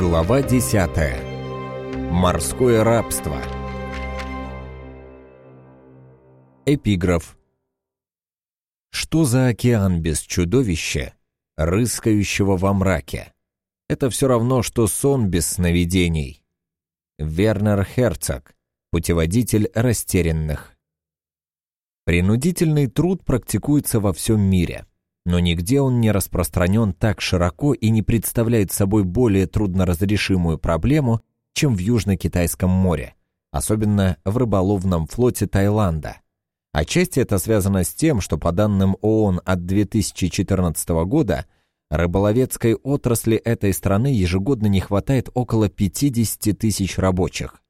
Глава 10. Морское рабство. Эпиграф. Что за океан без чудовища, рыскающего во мраке? Это все равно, что сон без сновидений. Вернер Херцог, путеводитель растерянных. Принудительный труд практикуется во всем мире но нигде он не распространен так широко и не представляет собой более трудноразрешимую проблему, чем в Южно-Китайском море, особенно в рыболовном флоте Таиланда. Отчасти это связано с тем, что по данным ООН от 2014 года рыболовецкой отрасли этой страны ежегодно не хватает около 50 тысяч рабочих.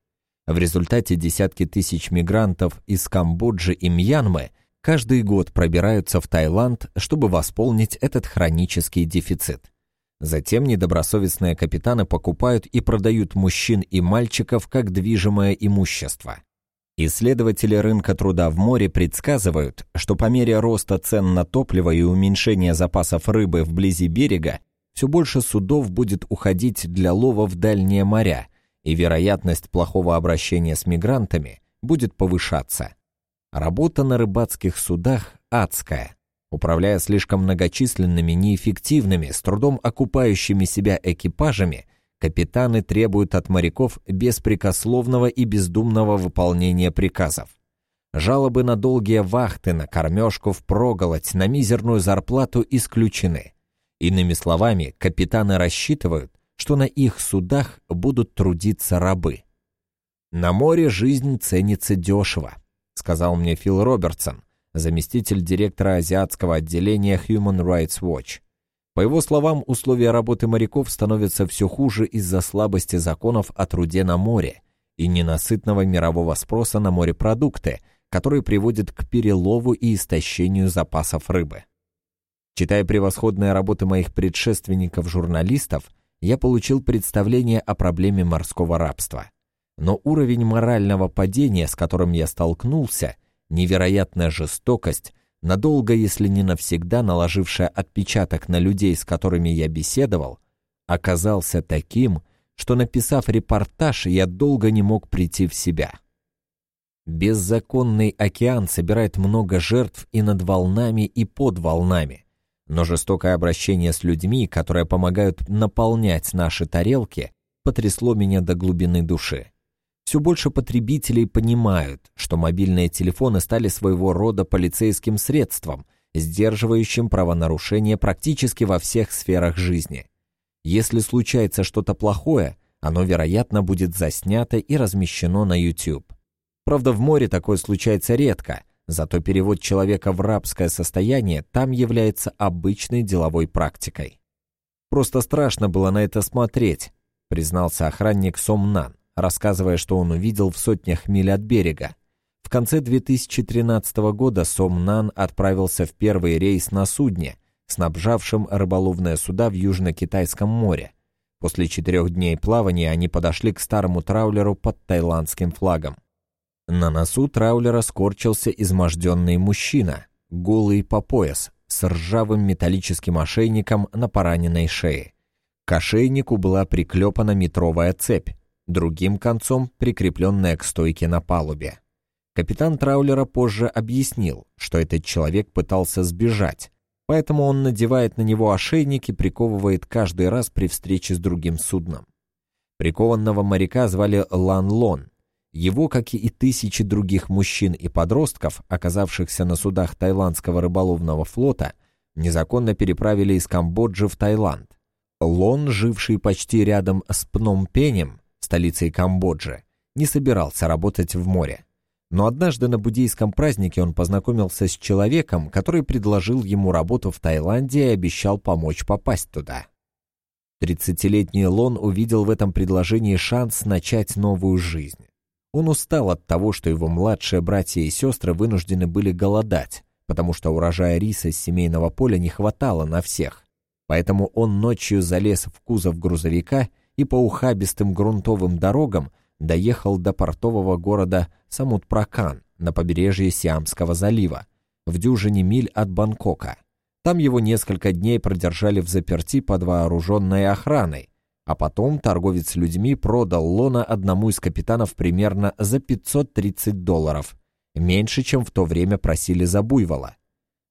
В результате десятки тысяч мигрантов из Камбоджи и Мьянмы каждый год пробираются в Таиланд, чтобы восполнить этот хронический дефицит. Затем недобросовестные капитаны покупают и продают мужчин и мальчиков как движимое имущество. Исследователи рынка труда в море предсказывают, что по мере роста цен на топливо и уменьшения запасов рыбы вблизи берега, все больше судов будет уходить для лова в дальние моря, и вероятность плохого обращения с мигрантами будет повышаться. Работа на рыбацких судах адская. Управляя слишком многочисленными, неэффективными, с трудом окупающими себя экипажами, капитаны требуют от моряков беспрекословного и бездумного выполнения приказов. Жалобы на долгие вахты, на кормежку впроголодь, на мизерную зарплату исключены. Иными словами, капитаны рассчитывают, что на их судах будут трудиться рабы. На море жизнь ценится дешево сказал мне Фил Робертсон, заместитель директора азиатского отделения Human Rights Watch. По его словам, условия работы моряков становятся все хуже из-за слабости законов о труде на море и ненасытного мирового спроса на морепродукты, который приводит к перелову и истощению запасов рыбы. Читая превосходные работы моих предшественников-журналистов, я получил представление о проблеме морского рабства но уровень морального падения, с которым я столкнулся, невероятная жестокость, надолго, если не навсегда наложившая отпечаток на людей, с которыми я беседовал, оказался таким, что, написав репортаж, я долго не мог прийти в себя. Беззаконный океан собирает много жертв и над волнами, и под волнами, но жестокое обращение с людьми, которые помогают наполнять наши тарелки, потрясло меня до глубины души. Все больше потребителей понимают, что мобильные телефоны стали своего рода полицейским средством, сдерживающим правонарушения практически во всех сферах жизни. Если случается что-то плохое, оно, вероятно, будет заснято и размещено на YouTube. Правда, в море такое случается редко, зато перевод человека в рабское состояние там является обычной деловой практикой. «Просто страшно было на это смотреть», признался охранник Сомнан рассказывая, что он увидел в сотнях миль от берега. В конце 2013 года Сомнан отправился в первый рейс на судне, снабжавшем рыболовные суда в Южно-Китайском море. После четырех дней плавания они подошли к старому траулеру под тайландским флагом. На носу траулера скорчился изможденный мужчина, голый по пояс, с ржавым металлическим ошейником на пораненной шее. К ошейнику была приклепана метровая цепь, другим концом прикрепленная к стойке на палубе. Капитан траулера позже объяснил, что этот человек пытался сбежать, поэтому он надевает на него ошейник и приковывает каждый раз при встрече с другим судном. Прикованного моряка звали Лан Лон. Его, как и тысячи других мужчин и подростков, оказавшихся на судах тайландского рыболовного флота, незаконно переправили из Камбоджи в Таиланд. Лон, живший почти рядом с Пномпенем, столицей Камбоджи, не собирался работать в море. Но однажды на буддийском празднике он познакомился с человеком, который предложил ему работу в Таиланде и обещал помочь попасть туда. Тридцатилетний Лон увидел в этом предложении шанс начать новую жизнь. Он устал от того, что его младшие братья и сестры вынуждены были голодать, потому что урожая риса с семейного поля не хватало на всех. Поэтому он ночью залез в кузов грузовика и по ухабистым грунтовым дорогам доехал до портового города Самут-Пракан на побережье Сиамского залива, в дюжине миль от Бангкока. Там его несколько дней продержали в заперти под вооруженной охраной, А потом торговец людьми продал Лона одному из капитанов примерно за 530 долларов, меньше, чем в то время просили за буйвола.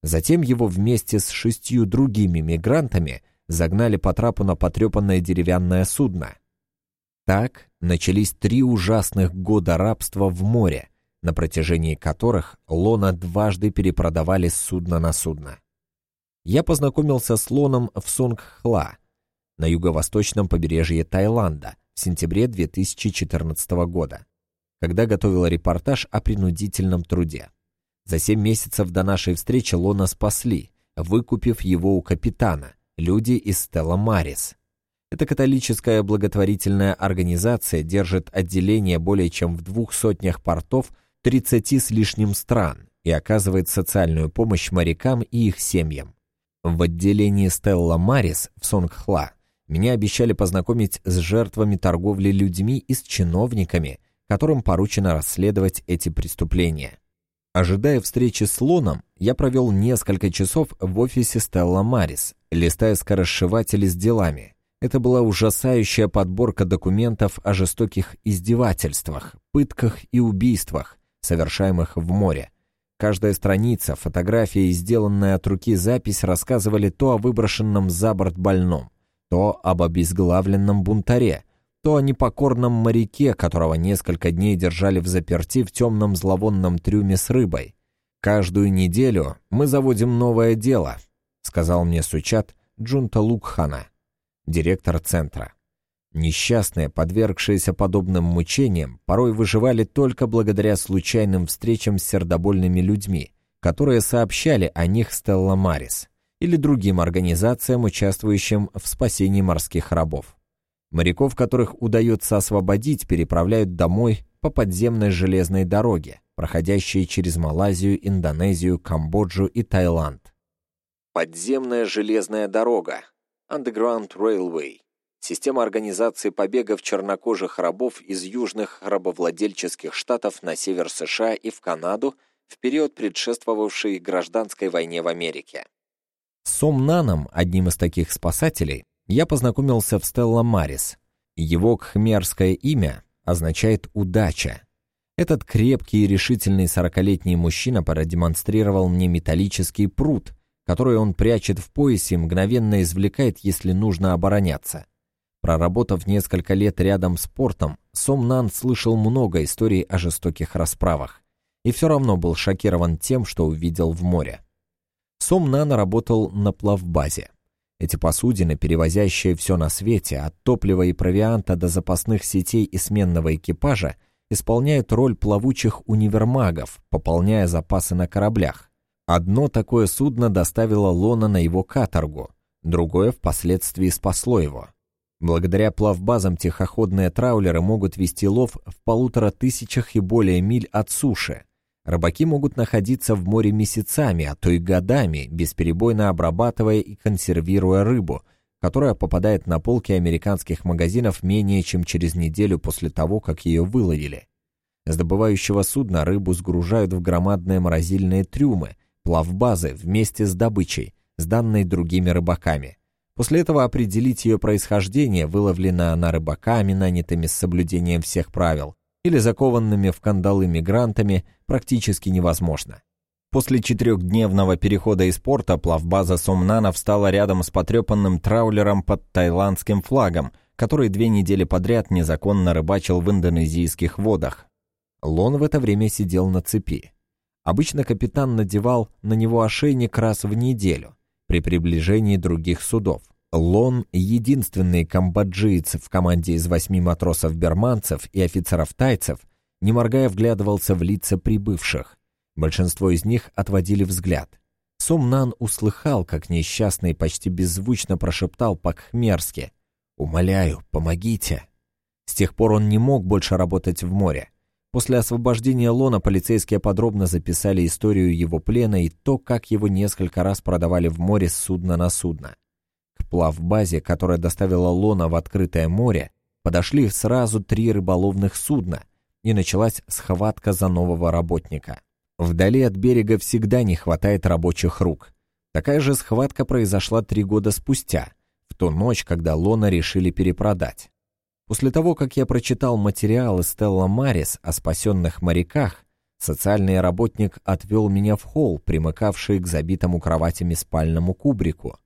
Затем его вместе с шестью другими мигрантами загнали по трапу на потрепанное деревянное судно. Так начались три ужасных года рабства в море, на протяжении которых Лона дважды перепродавали с судна на судно. Я познакомился с Лоном в Сонгхла, на юго-восточном побережье Таиланда, в сентябре 2014 года, когда готовил репортаж о принудительном труде. За семь месяцев до нашей встречи Лона спасли, выкупив его у капитана, люди из Стелла Марис. Эта католическая благотворительная организация держит отделение более чем в двух сотнях портов 30 с лишним стран и оказывает социальную помощь морякам и их семьям. В отделении Стелла Марис в Сонгхла меня обещали познакомить с жертвами торговли людьми и с чиновниками, которым поручено расследовать эти преступления. Ожидая встречи с Лоном, я провел несколько часов в офисе Стелла Марис, листая скоросшиватели с делами. Это была ужасающая подборка документов о жестоких издевательствах, пытках и убийствах, совершаемых в море. Каждая страница, фотография и сделанная от руки запись рассказывали то о выброшенном за борт больном, то об обезглавленном бунтаре, то о непокорном моряке, которого несколько дней держали в заперти в темном зловонном трюме с рыбой. «Каждую неделю мы заводим новое дело», — сказал мне Сучат Джунта Лукхана, директор центра. Несчастные, подвергшиеся подобным мучениям, порой выживали только благодаря случайным встречам с сердобольными людьми, которые сообщали о них Стелла Марис или другим организациям, участвующим в спасении морских рабов. Моряков, которых удается освободить, переправляют домой по подземной железной дороге, проходящей через Малайзию, Индонезию, Камбоджу и Таиланд. Подземная железная дорога Underground Railway Система организации побегов чернокожих рабов из южных рабовладельческих штатов на север США и в Канаду в период, предшествовавший гражданской войне в Америке. С Сомнаном, одним из таких спасателей, я познакомился в Стелла Марис. Его кхмерское имя означает «удача». Этот крепкий и решительный сорокалетний мужчина продемонстрировал мне металлический пруд, который он прячет в поясе и мгновенно извлекает, если нужно обороняться. Проработав несколько лет рядом с портом, Сомнан слышал много историй о жестоких расправах и все равно был шокирован тем, что увидел в море. Сомнан работал на плавбазе. Эти посудины, перевозящие все на свете, от топлива и провианта до запасных сетей и сменного экипажа, исполняют роль плавучих универмагов, пополняя запасы на кораблях. Одно такое судно доставило Лона на его каторгу, другое впоследствии спасло его. Благодаря плавбазам тихоходные траулеры могут вести лов в полутора тысячах и более миль от суши. Рыбаки могут находиться в море месяцами, а то и годами, бесперебойно обрабатывая и консервируя рыбу, которая попадает на полки американских магазинов менее чем через неделю после того, как ее выловили. С добывающего судна рыбу сгружают в громадные морозильные трюмы, плавбазы вместе с добычей, сданной другими рыбаками. После этого определить ее происхождение, выловлена она рыбаками, нанятыми с соблюдением всех правил, или закованными в кандалы мигрантами, практически невозможно. После четырехдневного перехода из порта плавбаза Сомнана встала рядом с потрепанным траулером под тайландским флагом, который две недели подряд незаконно рыбачил в индонезийских водах. Лон в это время сидел на цепи. Обычно капитан надевал на него ошейник раз в неделю при приближении других судов. Лон — единственный камбоджиец в команде из восьми матросов-берманцев и офицеров-тайцев, не моргая вглядывался в лица прибывших. Большинство из них отводили взгляд. Сумнан услыхал, как несчастный почти беззвучно прошептал по-кхмерски «Умоляю, помогите». С тех пор он не мог больше работать в море. После освобождения Лона полицейские подробно записали историю его плена и то, как его несколько раз продавали в море с судна на судно плавбазе, которая доставила Лона в открытое море, подошли сразу три рыболовных судна, и началась схватка за нового работника. Вдали от берега всегда не хватает рабочих рук. Такая же схватка произошла три года спустя, в ту ночь, когда Лона решили перепродать. После того, как я прочитал материалы Стелла Марис о спасенных моряках, социальный работник отвел меня в холл, примыкавший к забитому кроватями спальному кубрику.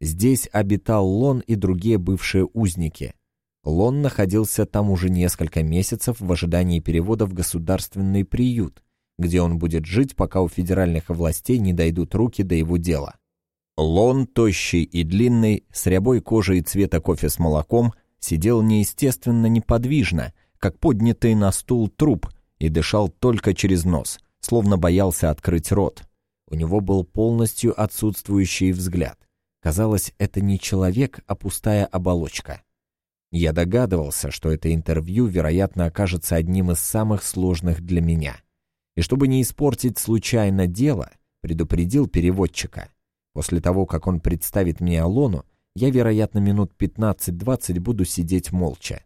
Здесь обитал Лон и другие бывшие узники. Лон находился там уже несколько месяцев в ожидании перевода в государственный приют, где он будет жить, пока у федеральных властей не дойдут руки до его дела. Лон, тощий и длинный, с рябой кожей цвета кофе с молоком, сидел неестественно неподвижно, как поднятый на стул труп, и дышал только через нос, словно боялся открыть рот. У него был полностью отсутствующий взгляд. Казалось, это не человек, а пустая оболочка. Я догадывался, что это интервью, вероятно, окажется одним из самых сложных для меня. И чтобы не испортить случайно дело, предупредил переводчика. После того, как он представит мне Алону, я, вероятно, минут 15-20 буду сидеть молча.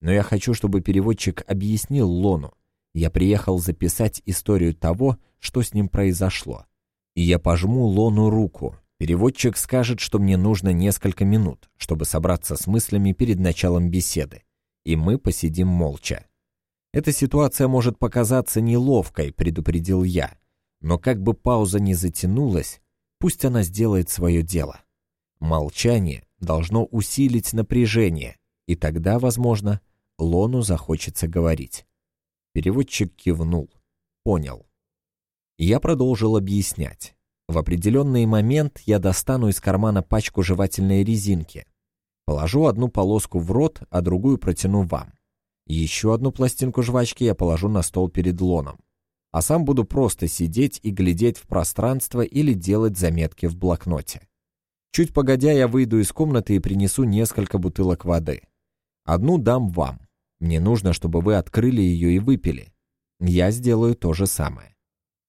Но я хочу, чтобы переводчик объяснил Лону. Я приехал записать историю того, что с ним произошло. И я пожму Лону руку. Переводчик скажет, что мне нужно несколько минут, чтобы собраться с мыслями перед началом беседы. И мы посидим молча. Эта ситуация может показаться неловкой, предупредил я. Но как бы пауза ни затянулась, Пусть она сделает свое дело. Молчание должно усилить напряжение, и тогда, возможно, Лону захочется говорить. Переводчик кивнул. Понял. Я продолжил объяснять. В определенный момент я достану из кармана пачку жевательной резинки. Положу одну полоску в рот, а другую протяну вам. Еще одну пластинку жвачки я положу на стол перед Лоном а сам буду просто сидеть и глядеть в пространство или делать заметки в блокноте. Чуть погодя, я выйду из комнаты и принесу несколько бутылок воды. Одну дам вам. Мне нужно, чтобы вы открыли ее и выпили. Я сделаю то же самое.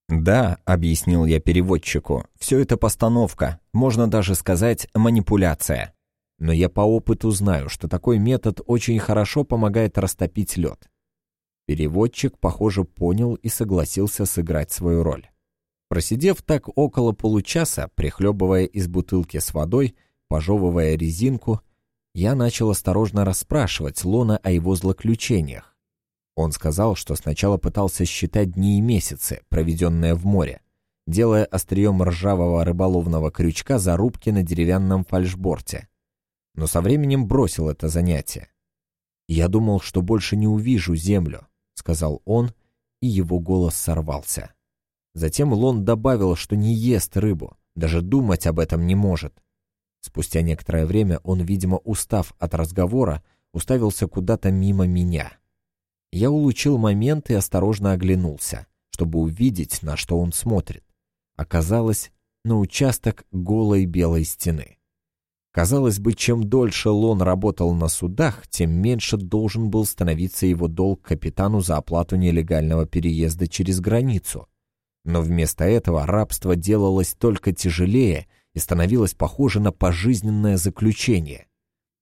«Да», — объяснил я переводчику, — «все это постановка, можно даже сказать манипуляция. Но я по опыту знаю, что такой метод очень хорошо помогает растопить лед. Переводчик, похоже, понял и согласился сыграть свою роль. Просидев так около получаса, прихлебывая из бутылки с водой, пожевывая резинку, я начал осторожно расспрашивать Лона о его злоключениях. Он сказал, что сначала пытался считать дни и месяцы, проведенные в море, делая острием ржавого рыболовного крючка зарубки на деревянном фальшборте. Но со временем бросил это занятие. Я думал, что больше не увижу землю, сказал он, и его голос сорвался. Затем Лон добавил, что не ест рыбу, даже думать об этом не может. Спустя некоторое время он, видимо, устав от разговора, уставился куда-то мимо меня. Я улучил момент и осторожно оглянулся, чтобы увидеть, на что он смотрит. Оказалось, на участок голой белой стены. Казалось бы, чем дольше Лон работал на судах, тем меньше должен был становиться его долг капитану за оплату нелегального переезда через границу. Но вместо этого рабство делалось только тяжелее и становилось похоже на пожизненное заключение.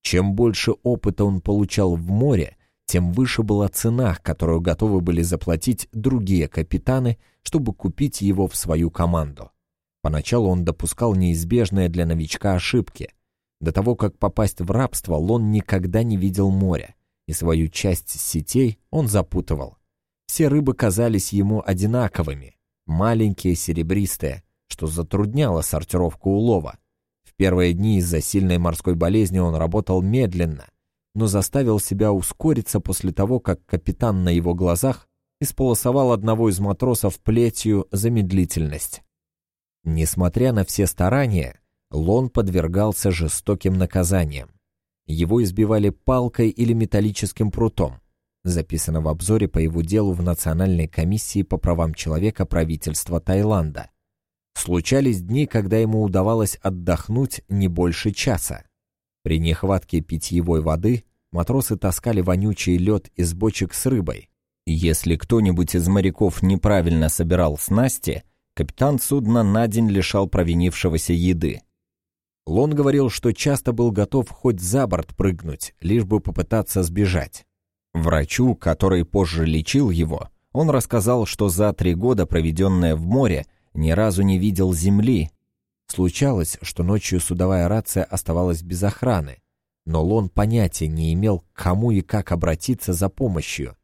Чем больше опыта он получал в море, тем выше была цена, которую готовы были заплатить другие капитаны, чтобы купить его в свою команду. Поначалу он допускал неизбежные для новичка ошибки – до того, как попасть в рабство, Лон никогда не видел моря, и свою часть сетей он запутывал. Все рыбы казались ему одинаковыми, маленькие, серебристые, что затрудняло сортировку улова. В первые дни из-за сильной морской болезни он работал медленно, но заставил себя ускориться после того, как капитан на его глазах исполосовал одного из матросов плетью за медлительность. Несмотря на все старания, Лон подвергался жестоким наказаниям. Его избивали палкой или металлическим прутом. Записано в обзоре по его делу в Национальной комиссии по правам человека правительства Таиланда. Случались дни, когда ему удавалось отдохнуть не больше часа. При нехватке питьевой воды матросы таскали вонючий лед из бочек с рыбой. Если кто-нибудь из моряков неправильно собирал снасти, капитан судна на день лишал провинившегося еды. Лон говорил, что часто был готов хоть за борт прыгнуть, лишь бы попытаться сбежать. Врачу, который позже лечил его, он рассказал, что за три года, проведенные в море, ни разу не видел земли. Случалось, что ночью судовая рация оставалась без охраны, но Лон понятия не имел, к кому и как обратиться за помощью.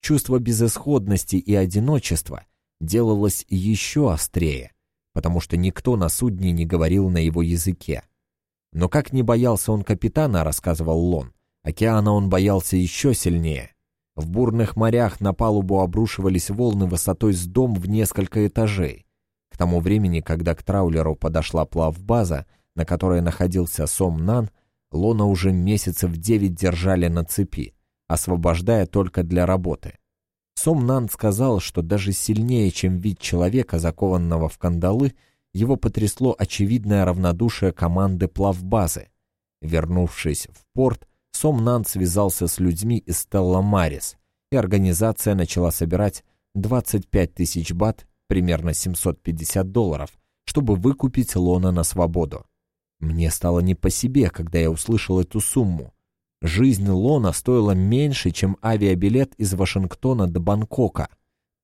Чувство безысходности и одиночества делалось еще острее, потому что никто на судне не говорил на его языке. Но как не боялся он капитана, рассказывал Лон, океана он боялся еще сильнее. В бурных морях на палубу обрушивались волны высотой с дом в несколько этажей. К тому времени, когда к траулеру подошла плавбаза, на которой находился Сом-Нан, Лона уже месяцев девять держали на цепи, освобождая только для работы. Сом-Нан сказал, что даже сильнее, чем вид человека, закованного в кандалы, его потрясло очевидное равнодушие команды плавбазы. Вернувшись в порт, Сом-Нан связался с людьми из Стелла Марис, и организация начала собирать 25 тысяч бат, примерно 750 долларов, чтобы выкупить Лона на свободу. Мне стало не по себе, когда я услышал эту сумму. Жизнь Лона стоила меньше, чем авиабилет из Вашингтона до Бангкока.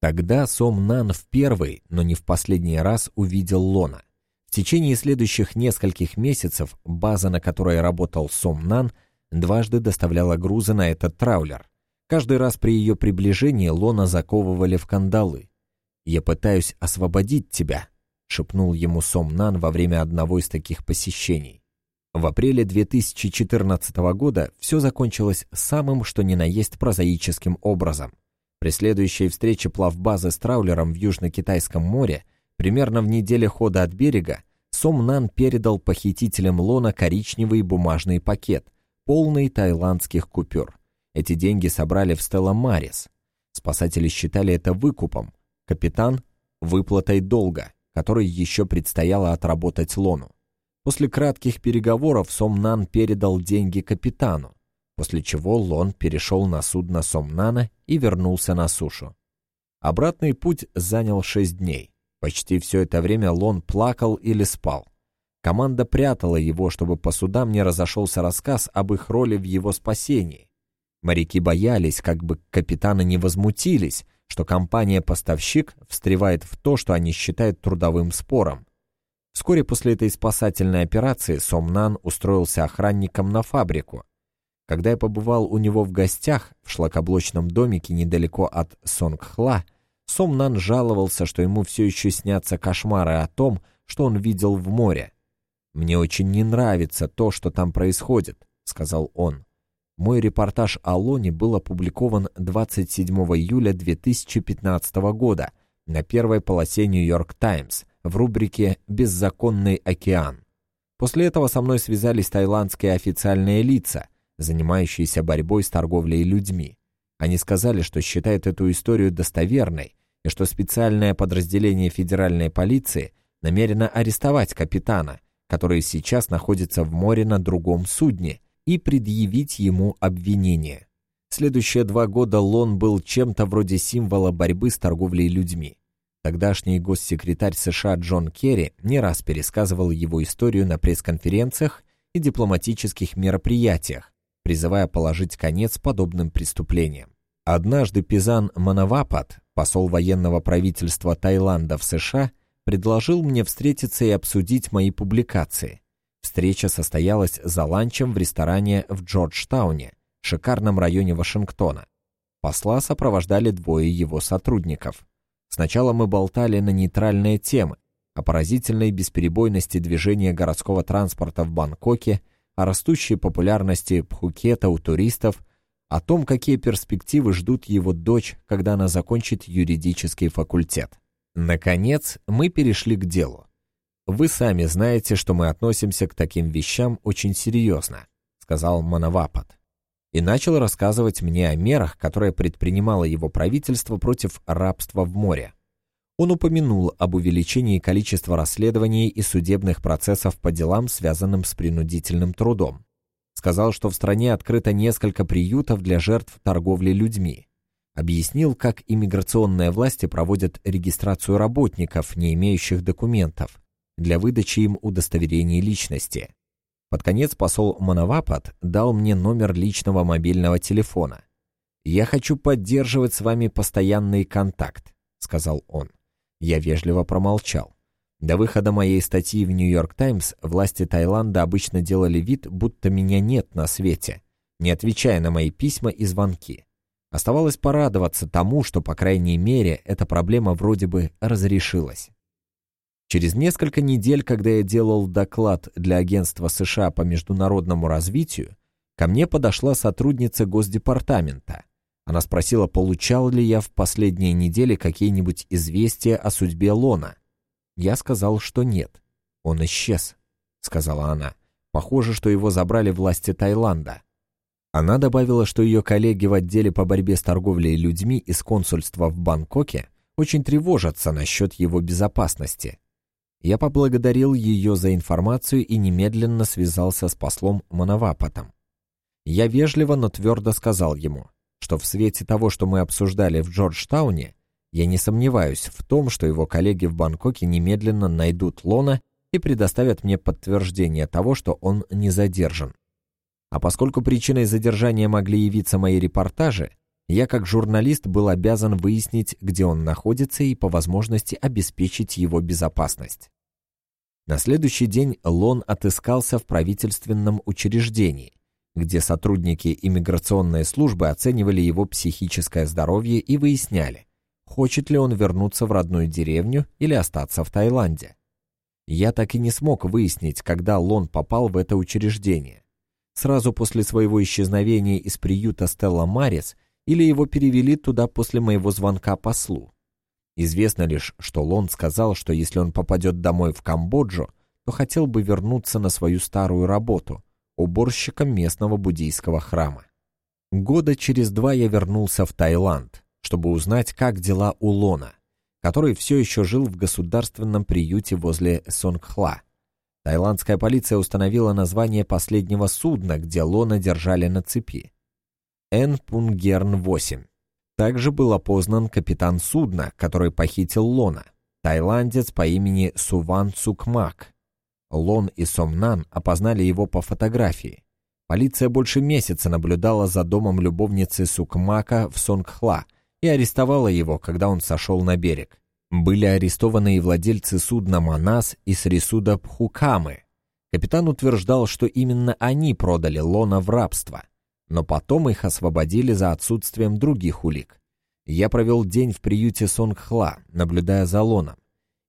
Тогда Сом Нан в первый, но не в последний раз увидел Лона. В течение следующих нескольких месяцев база, на которой работал Сом Нан, дважды доставляла грузы на этот траулер. Каждый раз при ее приближении Лона заковывали в кандалы. «Я пытаюсь освободить тебя», — шепнул ему Сом Нан во время одного из таких посещений. В апреле 2014 года все закончилось самым что ни на есть прозаическим образом. При следующей встрече плавбазы с траулером в Южно-Китайском море, примерно в неделе хода от берега, Сом Нан передал похитителям Лона коричневый бумажный пакет, полный таиландских купюр. Эти деньги собрали в Стелла Марис. Спасатели считали это выкупом, капитан – выплатой долга – который еще предстояло отработать Лону. После кратких переговоров Сомнан передал деньги капитану, после чего Лон перешел на судно Сомнана и вернулся на сушу. Обратный путь занял шесть дней. Почти все это время Лон плакал или спал. Команда прятала его, чтобы по судам не разошелся рассказ об их роли в его спасении. Моряки боялись, как бы капитаны не возмутились, что компания-поставщик встревает в то, что они считают трудовым спором. Вскоре после этой спасательной операции Сомнан устроился охранником на фабрику. Когда я побывал у него в гостях в шлакоблочном домике недалеко от Сонгхла, Сомнан жаловался, что ему все еще снятся кошмары о том, что он видел в море. «Мне очень не нравится то, что там происходит», — сказал он. Мой репортаж о Лоне был опубликован 27 июля 2015 года на первой полосе «Нью-Йорк Таймс» в рубрике «Беззаконный океан». После этого со мной связались таиландские официальные лица, занимающиеся борьбой с торговлей людьми. Они сказали, что считают эту историю достоверной и что специальное подразделение федеральной полиции намерено арестовать капитана, который сейчас находится в море на другом судне – и предъявить ему обвинение. Следующие два года Лон был чем-то вроде символа борьбы с торговлей людьми. Тогдашний госсекретарь США Джон Керри не раз пересказывал его историю на пресс-конференциях и дипломатических мероприятиях, призывая положить конец подобным преступлениям. Однажды Пизан Манавапат, посол военного правительства Таиланда в США, предложил мне встретиться и обсудить мои публикации – Встреча состоялась за ланчем в ресторане в Джорджтауне, шикарном районе Вашингтона. Посла сопровождали двое его сотрудников. Сначала мы болтали на нейтральные темы, о поразительной бесперебойности движения городского транспорта в Бангкоке, о растущей популярности Пхукета у туристов, о том, какие перспективы ждут его дочь, когда она закончит юридический факультет. Наконец, мы перешли к делу. «Вы сами знаете, что мы относимся к таким вещам очень серьезно», сказал Манавапад. И начал рассказывать мне о мерах, которые предпринимало его правительство против рабства в море. Он упомянул об увеличении количества расследований и судебных процессов по делам, связанным с принудительным трудом. Сказал, что в стране открыто несколько приютов для жертв торговли людьми. Объяснил, как иммиграционные власти проводят регистрацию работников, не имеющих документов, для выдачи им удостоверений личности. Под конец посол Манавапад дал мне номер личного мобильного телефона. «Я хочу поддерживать с вами постоянный контакт», — сказал он. Я вежливо промолчал. До выхода моей статьи в «Нью-Йорк Таймс» власти Таиланда обычно делали вид, будто меня нет на свете, не отвечая на мои письма и звонки. Оставалось порадоваться тому, что, по крайней мере, эта проблема вроде бы разрешилась. Через несколько недель, когда я делал доклад для агентства США по международному развитию, ко мне подошла сотрудница Госдепартамента. Она спросила, получал ли я в последние недели какие-нибудь известия о судьбе Лона. Я сказал, что нет. «Он исчез», — сказала она. «Похоже, что его забрали власти Таиланда». Она добавила, что ее коллеги в отделе по борьбе с торговлей людьми из консульства в Бангкоке очень тревожатся насчет его безопасности. Я поблагодарил ее за информацию и немедленно связался с послом Манавапатом. Я вежливо, но твердо сказал ему, что в свете того, что мы обсуждали в Джорджтауне, я не сомневаюсь в том, что его коллеги в Бангкоке немедленно найдут Лона и предоставят мне подтверждение того, что он не задержан. А поскольку причиной задержания могли явиться мои репортажи, я как журналист был обязан выяснить, где он находится и по возможности обеспечить его безопасность. На следующий день Лон отыскался в правительственном учреждении, где сотрудники иммиграционной службы оценивали его психическое здоровье и выясняли, хочет ли он вернуться в родную деревню или остаться в Таиланде. Я так и не смог выяснить, когда Лон попал в это учреждение. Сразу после своего исчезновения из приюта Стелла Марис или его перевели туда после моего звонка послу. Известно лишь, что Лон сказал, что если он попадет домой в Камбоджу, то хотел бы вернуться на свою старую работу – уборщиком местного буддийского храма. Года через два я вернулся в Таиланд – чтобы узнать, как дела у Лона, который все еще жил в государственном приюте возле Сонгхла. Таиландская полиция установила название последнего судна, где Лона держали на цепи. Эн Пунгерн-8. Также был опознан капитан судна, который похитил Лона, тайландец по имени Суван Цукмак. Лон и Сомнан опознали его по фотографии. Полиция больше месяца наблюдала за домом любовницы Сукмака в Сонгхла – и арестовала его, когда он сошел на берег. Были арестованы и владельцы судна «Манас» и Срисуда Пхукамы. Капитан утверждал, что именно они продали Лона в рабство, но потом их освободили за отсутствием других улик. Я провел день в приюте Сонгхла, наблюдая за Лоном.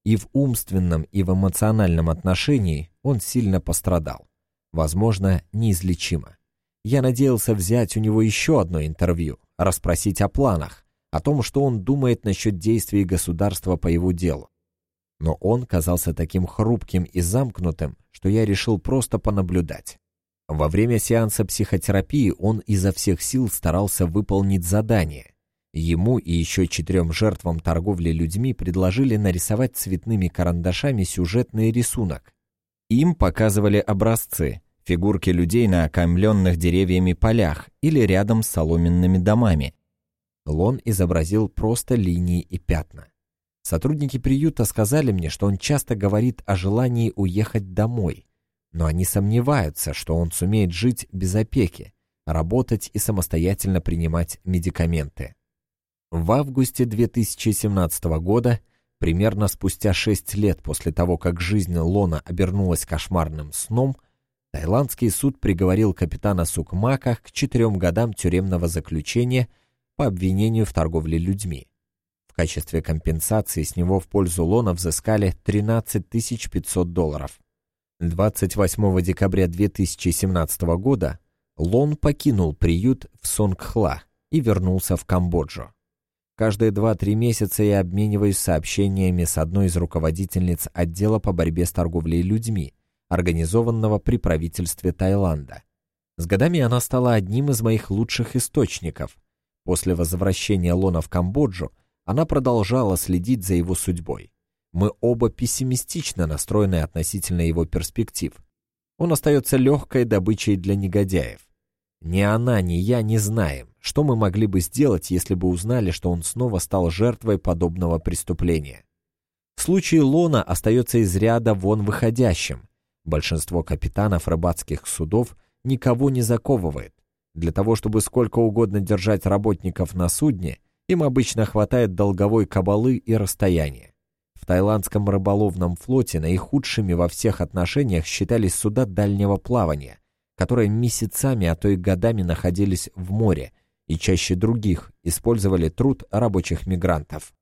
И в умственном, и в эмоциональном отношении он сильно пострадал. Возможно, неизлечимо. Я надеялся взять у него еще одно интервью, расспросить о планах, о том, что он думает насчет действий государства по его делу. Но он казался таким хрупким и замкнутым, что я решил просто понаблюдать. Во время сеанса психотерапии он изо всех сил старался выполнить задание. Ему и еще четырем жертвам торговли людьми предложили нарисовать цветными карандашами сюжетный рисунок. Им показывали образцы, фигурки людей на окаймленных деревьями полях или рядом с соломенными домами, Лон изобразил просто линии и пятна. Сотрудники приюта сказали мне, что он часто говорит о желании уехать домой, но они сомневаются, что он сумеет жить без опеки, работать и самостоятельно принимать медикаменты. В августе 2017 года, примерно спустя 6 лет после того, как жизнь Лона обернулась кошмарным сном, Таиландский суд приговорил капитана Сукмака к четырем годам тюремного заключения – по обвинению в торговле людьми. В качестве компенсации с него в пользу Лона взыскали 13 500 долларов. 28 декабря 2017 года Лон покинул приют в Сонгхла и вернулся в Камбоджу. Каждые 2-3 месяца я обмениваюсь сообщениями с одной из руководительниц отдела по борьбе с торговлей людьми, организованного при правительстве Таиланда. С годами она стала одним из моих лучших источников – После возвращения Лона в Камбоджу она продолжала следить за его судьбой. Мы оба пессимистично настроены относительно его перспектив. Он остается легкой добычей для негодяев. Ни она, ни я не знаем, что мы могли бы сделать, если бы узнали, что он снова стал жертвой подобного преступления. Случай Лона остается из ряда вон выходящим. Большинство капитанов рыбацких судов никого не заковывает. Для того, чтобы сколько угодно держать работников на судне, им обычно хватает долговой кабалы и расстояния. В тайландском рыболовном флоте наихудшими во всех отношениях считались суда дальнего плавания, которые месяцами, а то и годами находились в море и чаще других использовали труд рабочих мигрантов.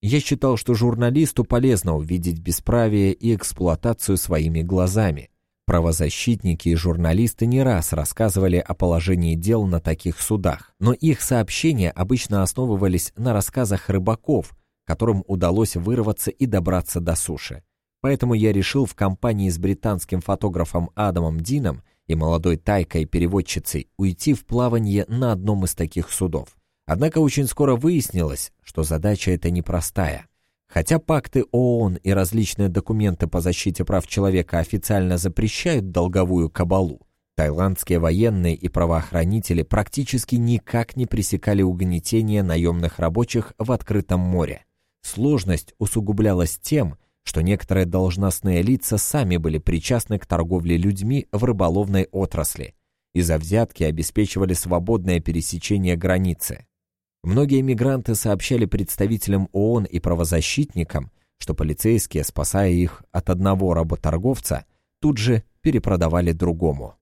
Я считал, что журналисту полезно увидеть бесправие и эксплуатацию своими глазами. Правозащитники и журналисты не раз рассказывали о положении дел на таких судах, но их сообщения обычно основывались на рассказах рыбаков, которым удалось вырваться и добраться до суши. Поэтому я решил в компании с британским фотографом Адамом Дином и молодой тайкой-переводчицей уйти в плавание на одном из таких судов. Однако очень скоро выяснилось, что задача эта непростая. Хотя пакты ООН и различные документы по защите прав человека официально запрещают долговую кабалу, тайландские военные и правоохранители практически никак не пресекали угнетение наемных рабочих в открытом море. Сложность усугублялась тем, что некоторые должностные лица сами были причастны к торговле людьми в рыболовной отрасли и за взятки обеспечивали свободное пересечение границы. Многие мигранты сообщали представителям ООН и правозащитникам, что полицейские, спасая их от одного работорговца, тут же перепродавали другому.